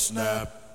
snap.